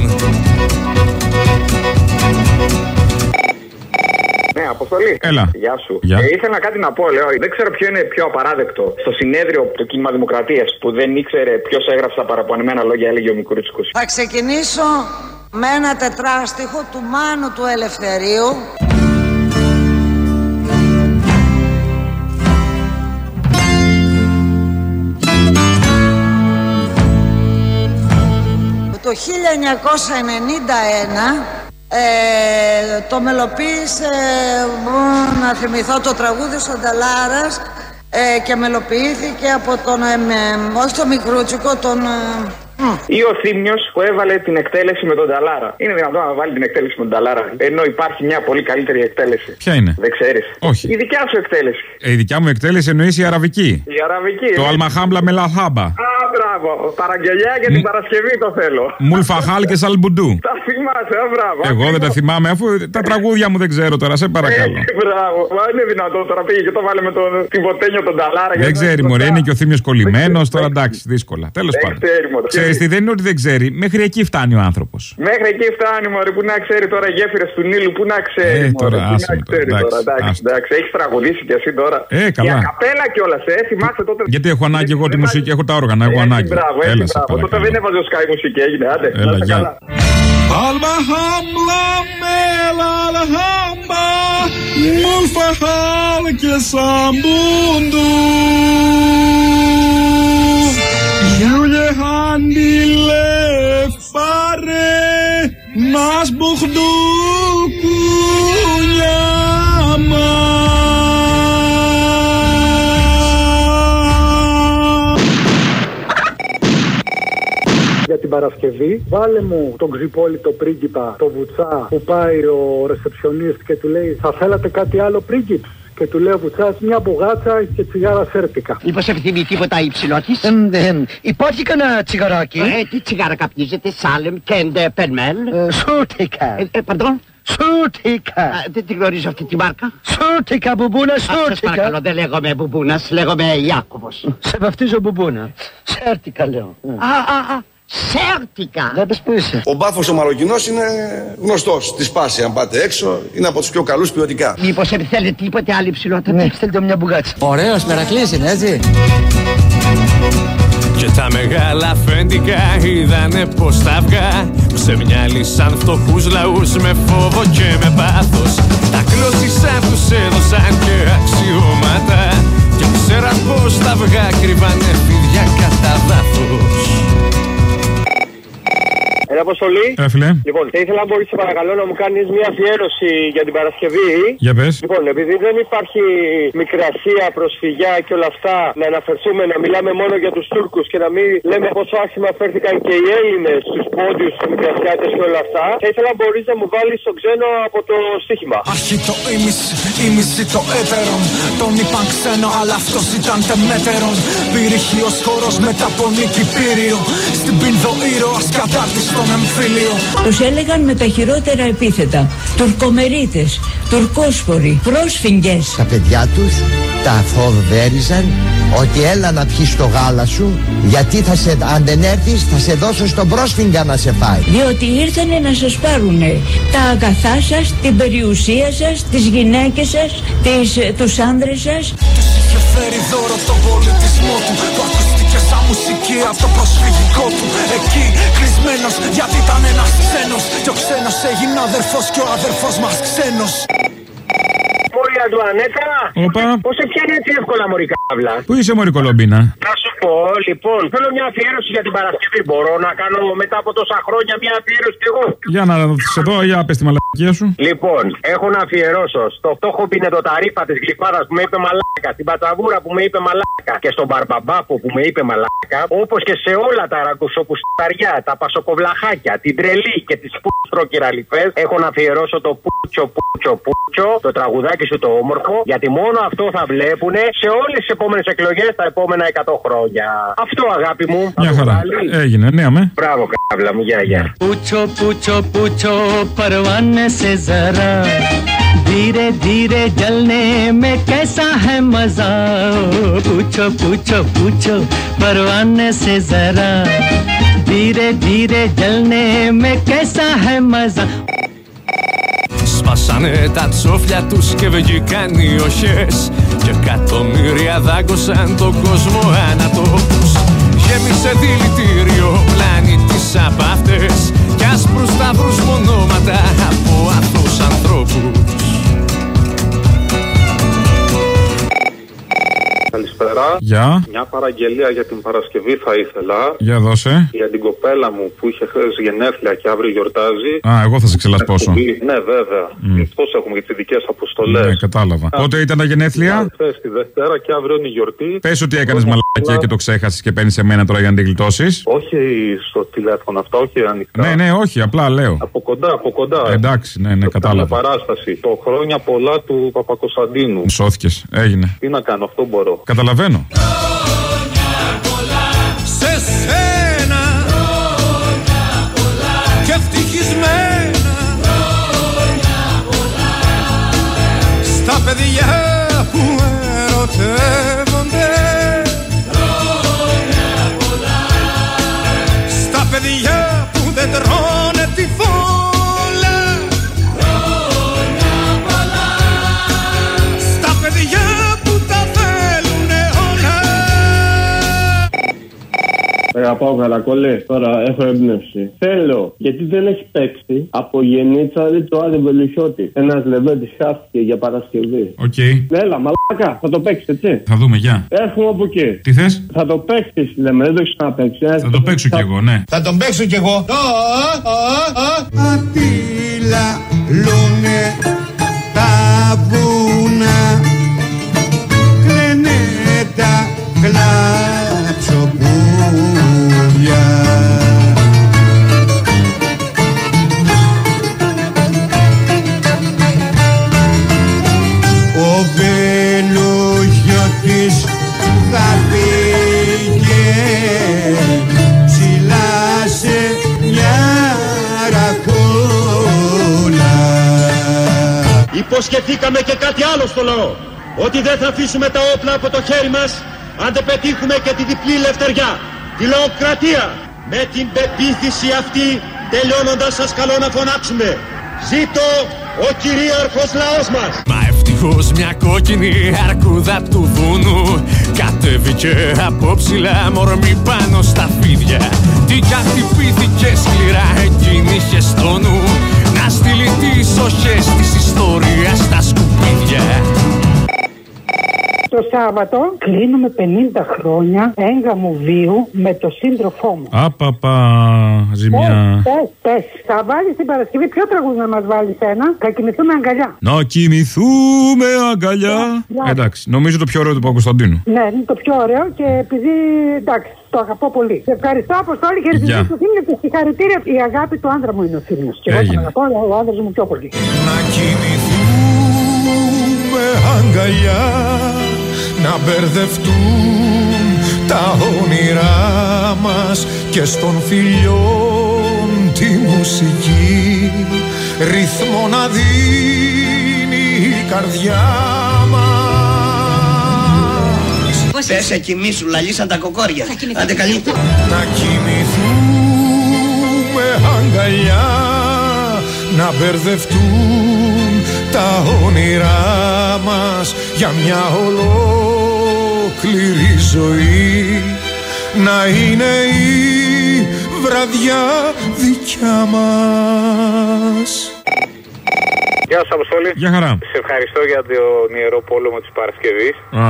Ναι, αποστολή.
Έλα.
Γεια σου.
Γεια.
Ε, ήθελα κάτι να πω, λέω. Δεν ξέρω ποιο είναι πιο απαράδεκτο. Στο συνέδριο του κίνημα Δημοκρατίας που δεν ήξερε ποιος έγραψε τα παραπονεμένα λόγια, έλεγε ο Μικρούτσικο.
Θα ξεκινήσω με ένα τετράστιχο του Μάνου του Ελευθερίου. Το 1991 ε, το μελοποίησε, μπορώ να θυμηθώ το τραγούδι στον Ταλάρας ε, και μελοποιήθηκε από τον, ε, με- όχι τον Μικρούτσικο, τον... ε,
Ή ο Θήμιος που έβαλε την εκτέλεση με τον Ταλάρα. Είναι δυνατόν να βάλει την εκτέλεση με τον Ταλάρα, ενώ υπάρχει μια πολύ καλύτερη εκτέλεση.
Ποια είναι;
Δεν ξέρεις.
Όχι.
Η δικιά σου εκτέλεση.
Ε, η δικιά μου εκτέλεση εννοείς η αραβική.
Η αραβική.
Το
ναι.
Αλμαχάμπλα με λαχάμπα.
Α, μπράβο. Παραγγελιά για την Παρασκευή το θέλω.
Μουλφαχάλ και σαλμπουντού.
Τα θυμάσαι, α, μπράβο.
Εγώ δεν τα θυμάμαι αφού τα τραγούδια μου δεν ξέρω τώρα, σε παρακαλώ.
Ε, μπράβο. Μα είναι δυνατόν τώρα πήγε και το βάλε με τον τυποτένιο τον Ταλάρα.
Δεν
γιατί
ξέρει,
το
Μωρέ,
κάνει.
είναι και ο Θήμιος κολλημένος. Τώρα εντάξει, δύσκολα. Τέλος
Δεν
πάντων.
Ξέρει, μωρέ.
Ξέρει τι, δεν είναι ότι δεν ξέρει. Μέχρι εκεί φτάνει ο άνθρωπος.
Μέχρι εκεί φτάνει, Μωρή, που να ξέρει τώρα οι γέφυρες του Νείλου, που να ξέρει.
Ε,
μωρέ,
τώρα,
που
άσε
να
με τώρα,
ξέρει
εντάξει,
τώρα. Εντάξει,
άστο.
εντάξει, έχεις τραγουδήσει κι εσύ τώρα.
Ε, καλά.
Για καπέλα κιόλας, ε, θυμάσαι τότε.
Γιατί έχω ανάγκη εγώ τη μουσική, έχω τα όργανα, έχω
Έτσι,
ανάγκη.
Μπράβο, έτσι,
Έλα, σε
μπράβο. Τότε
παρακαλώ.
δεν έβαζε ο Sky μουσική, έγινε. Άντε,
Έλα,
να είστε
γεια.
καλά.
Almahambla mela alhamba Mulfahal ke sambundu Yule handile fare Mas bukhdu kunyama
Παρασκευή, βάλε μου τον ξυπόλυτο πρίγκιπα, το βουτσά, που πάει ο ρεσεψιονίστ και του λέει Θα θέλατε κάτι άλλο πρίγκιπς; Και του λέει ο βουτσάς μια μπουγάτσα και τσιγάρα σέρπικα.
Μήπως επιθυμεί τίποτα υψηλό της.
υπάρχει κανένα τσιγαράκι;
Ε, τι τσιγάρα καπνίζετε, Σάλεμ, Κέντε, Περμέλ.
Σούτικα.
Ε, ε, Παντών.
Σούτικα.
Δεν την γνωρίζω αυτή τη μάρκα.
Σούτικα, μπουμπούνας,
Α, Σας
σούτικα.
παρακαλώ, δεν λέγομαι Μπουμπούνας, λέγομαι Ιάκωβος.
Σε βαφτίζω μπουμπούνας. Σέρτικα λέω.
Α, α, α, Σέρτικα.
Βλέπεις που είσαι.
Ο μπάφος ο Μαροκινός είναι γνωστός. Τη σπάση, αν πάτε έξω, είναι από τους πιο καλούς ποιοτικά.
Μήπως θέλετε τίποτε άλλο υψηλότερο.
Ναι, στείλτε μια μπουγάτσα.
Ωραίος Μερακλής είναι έτσι.
Και τα μεγάλα αφεντικά είδανε πως τα αυγά Ξεμιάλισαν φτωχούς λαούς με φόβο και με πάθος Τα κλώτσισαν τους έδωσαν και αξιώματα Και ξέραν πως τα αυγά κρύβανε φίδια κατά δάφος
Έλα,
Αποστολή.
Ε, φίλε.
Λοιπόν, θα ήθελα να μπορείς παρακαλώ να μου κάνεις μια αφιέρωση για την Παρασκευή.
Για πες.
Λοιπόν, επειδή δεν υπάρχει μικρασία, προσφυγιά και όλα αυτά, να αναφερθούμε να μιλάμε μόνο για τους Τούρκους και να μην λέμε πόσο άσχημα φέρθηκαν και οι Έλληνες στους πόντιους, στους μικρασιάτες και όλα αυτά. Θα ήθελα να μπορείς να μου βάλεις στο ξένο από το στοίχημα.
Αρχή το ίμιση, ίμιση το έτερον Τον είπαν ξένο αλλά αυτός ήταν τεμέτερον Πυρηχίος χώρος μετά από νίκη πύριο Στην πίνδο ήρωας κατάρτις στον εμφύλιο
Τους έλεγαν με τα χειρότερα επίθετα. Τουρκομερίτες, τουρκόσποροι, πρόσφυγγες.
Τα παιδιά τους τα φοβέριζαν ότι έλα να πιεις το γάλα σου γιατί θα σε, αν δεν έρθεις θα σε δώσω στον πρόσφυγγα να σε φάει.
Διότι ήρθανε να σας πάρουνε τα αγαθά σας, την περιουσία σας, τις γυναίκες σας, τις, ε, τους άνδρες σας.
Είχε φέρει δώρο τον πολιτισμό του Που ακούστηκε σαν μουσική από το προσφυγικό του Εκεί κλεισμένος γιατί ήταν ένας ξένος Και ο ξένος έγινε αδερφός και ο αδερφός μας ξένος
Μωρή Αντουανέτα.
Όπα.
Πώς σε πιάνει έτσι εύκολα, Μωρή Καύλα;
Πού είσαι, Μωρή Κολομπίνα;
Να σου πω, λοιπόν, θέλω μια αφιέρωση για την Παρασκευή. Μπορώ να κάνω μετά από τόσα χρόνια μια αφιέρωση κι εγώ;
Για να σε δω, για πες τη μαλακία σου.
Λοιπόν, έχω να αφιερώσω στο φτώχο πινετοταρήφα της γλυφάδα που με είπε μαλάκα, στην πατσαβούρα που με είπε μαλάκα και στον μπαρμπαμπάπο που με είπε μαλάκα, όπως και σε όλα τα ρακουσοπουσταριά, τα πασοκοβλαχάκια, την τρελή και τις πούστροκυραλιφέ, έχω να αφιερώσω το πούτσο πούτσο πούτσο, το τραγουδάκι σου το όμορφο, γιατί μόνο αυτό θα βλέπουν σε όλες τις επόμενες εκλογές τα επόμενα 100 χρόνια. Αυτό αγάπη μου.
Μια
Θα το
χαρά.
βάλει.
Έγινε, ναι, αμέ.
Μπράβο, κάβλα μου, γεια, γεια.
पूछो पूछो पूछो परवाने से जरा धीरे धीरे जलने में कैसा है मजा पूछो पूछो पूछो परवाने से जरा धीरे धीरे जलने में कैसा है मजा
Σπάσανε τα τσόφια τους και βγήκαν οι οχές Και εκατομμύρια δάγκωσαν τον κόσμο ανατόπους. Γέμισε δηλητήριο πλανήτης απ' αυτές Κι άσπρους σταυρούς μονόματα από αθώους ανθρώπους
Καλησπέρα.
Γεια.
Μια παραγγελία για την Παρασκευή θα ήθελα.
Για δώσε.
Για την κοπέλα μου που είχε χθες γενέθλια και αύριο γιορτάζει.
Α, εγώ θα σε ξελασπώσω.
Ναι, βέβαια.
Μμ.
Πώ έχουμε και τις ειδικέ αποστολές.
Ναι, κατάλαβα. Πότε ήταν τα γενέθλια;
Χθες τη Δευτέρα και αύριο είναι η γιορτή.
Πες ότι έκανες μαλακία και το ξέχασες και παίρνεις σε μένα τώρα για να την γλιτώσεις.
Όχι στο τηλέφωνο αυτά, όχι ανοιχτά.
Ναι, ναι, όχι, απλά λέω.
Από κοντά, από κοντά.
Εντάξει, ναι, ναι,
Κάνε
κατάλαβα.
παράσταση. Το χρόνια πολλά του Παπακοσταντίνου.
Σώθηκες. Έγινε.
Τι να κάνω, αυτό μπορώ.
Καταλαβαίνω.
Σε σένα. Και ευτυχισμένα. Στα παιδιά που ερωτεύονται
Αγαπάω καρακόλε, τώρα έχω έμπνευση. Θέλω, γιατί δεν έχει παίξει από Γενίτσαρη το Άρη Βελουχιώτη. Ένας λεβέντης χάθηκε για Παρασκευή.
Οκ.
Έλα, μαλάκα, θα το παίξεις, έτσι.
Θα δούμε, γεια.
Έρχομαι από εκεί.
Τι θες;
Θα το παίξεις, λέμε, δεν το έχεις ξαναπαίξει. ε.
Θα το παίξω κι εγώ, ναι.
Θα τον παίξω κι εγώ.
Αντιλαλούνε τα
Υποσχεθήκαμε και κάτι άλλο στο λαό. Ότι δεν θα αφήσουμε τα όπλα από το χέρι μας αν δεν πετύχουμε και τη διπλή λευτεριά. Τη λαοκρατία. Με την πεποίθηση αυτή τελειώνοντας σας καλώ να φωνάξουμε. Ζήτω ο κυρίαρχος λαός μας.
Μα ευτυχώς μια κόκκινη αρκούδα του βουνού Κατέβηκε από ψηλά μορμή πάνω στα φίδια Τι κι αν χτυπήθηκε σκληρά εκείνη είχε στο νου Να στείλει τις οχές της ιστορίας στα σκουπίδια
το Σάββατο κλείνουμε 50 χρόνια έγκαμου βίου με το σύντροφό μου.
Απαπα, ζημιά.
Πες, πες. Θα βάλεις την Παρασκευή ποιο τραγούδι να μας βάλεις ένα; Θα κοιμηθούμε αγκαλιά.
Να κοιμηθούμε αγκαλιά.
Ναι.
Εντάξει, νομίζω το πιο ωραίο του Παπακοσταντίνου.
Ναι, είναι το πιο ωραίο και επειδή εντάξει, το αγαπώ πολύ. Σε ευχαριστώ, Αποστόλη, και
Γεια.
του Θήμιο και συγχαρητήρια. Η αγάπη του άντρα μου είναι ο Θήμιος. Και εγώ τον
Έγινε.
αγαπώ, αλλά ο άντρας μου πιο πολύ.
Να κοιμηθούμε αγκαλιά Να μπερδευτούν τα όνειρά μας Και στον φιλιών τη μουσική Ρυθμό να δίνει η καρδιά μας
Πες σε κοιμήσου, λαλήσαν τα κοκόρια. Άντε καλύτερα.
Να κοιμηθούμε αγκαλιά Να μπερδευτούν τα όνειρά μας Για μια ολόκληρη ζωή Να είναι η βραδιά δικιά μας
Γεια σας, Αποστόλη.
Γεια χαρά.
Σε ευχαριστώ για τον ιερό πόλεμο της Παρασκευής.
Α,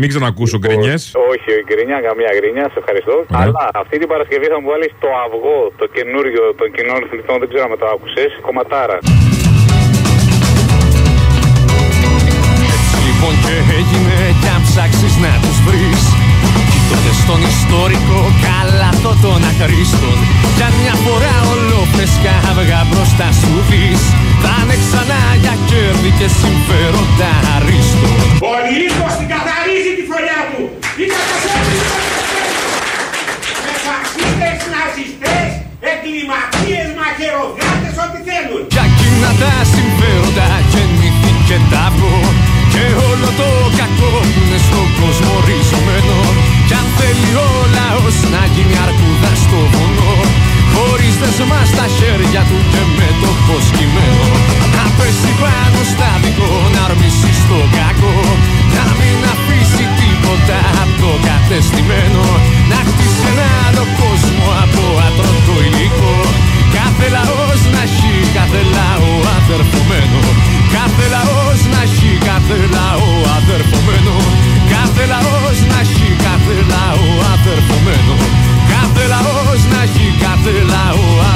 μην ξανακούσω γκρινιές.
Όχι, γκρινιά, καμία γκρινιά, σε ευχαριστώ. Αλλά αυτή την Παρασκευή θα μου βάλεις το αυγό, το καινούριο των κοινών θλιπτών, δεν ξέρω αν το άκουσες. Κομματάρα.
Έτσι λοιπόν και έγινε κι αν ψάξεις να τους βρεις Τότε στον ιστορικό καλάθο των αχρήστων Κι αν μια φορά ολόφρεσκα αυγά μπροστά σου δεις Θα είναι ξανά για κέρδη και συμφέροντα αρίστο
Ο Λύκος την καθαρίζει τη φωλιά του. Η καταστρέφει Με φασίστες, ναζιστές, εγκληματίες, μαχαιροδράτες, ό,τι θέλουν.
Για εκείνα τα συμφέροντα γεννήθηκε τα αυγό και όλο το κακό είναι στον κόσμο ριζωμένο Κι αν θέλει ο λαός να γίνει αρκούδα στο βουνό Χωρίς δεσμά στα χέρια του και με το φως κειμένο Να πέσει πάνω στα δικό να αρμίσει στο κακό. Να μην αφήσει τίποτα από το κατεστημένο. Να χτίσει ένα άλλο κόσμο από ατροτό υλικό. Κάθε λαός να έχει κάθε λαό αδερφωμένο Κάθε λαός να έχει κάθε λαό αδερφωμένο Κάθε λαός να έχει κάθε λαό αδερφωμένο Κάθε λαός να έχει κάθε λαό αδερφωμένο